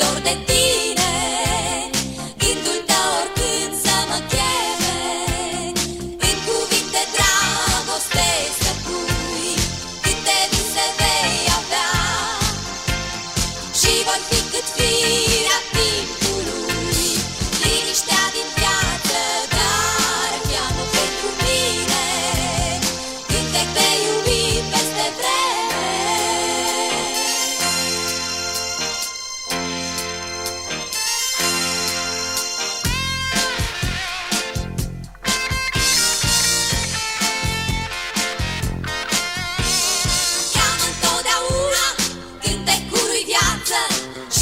alrededor de ti.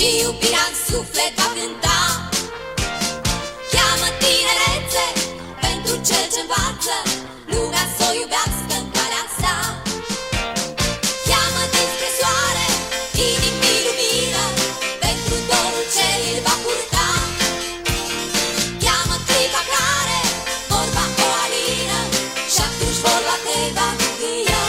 Și iubirea în suflet va cânta. Cheamă tinerețe pentru cel ce învață Lumea să o iubească în calea sa. Cheamă dinspre soare inimii lumină Pentru dorul ce îl va purta. Cheamă clipa care vorba o alină Și atunci vorba te va mângâia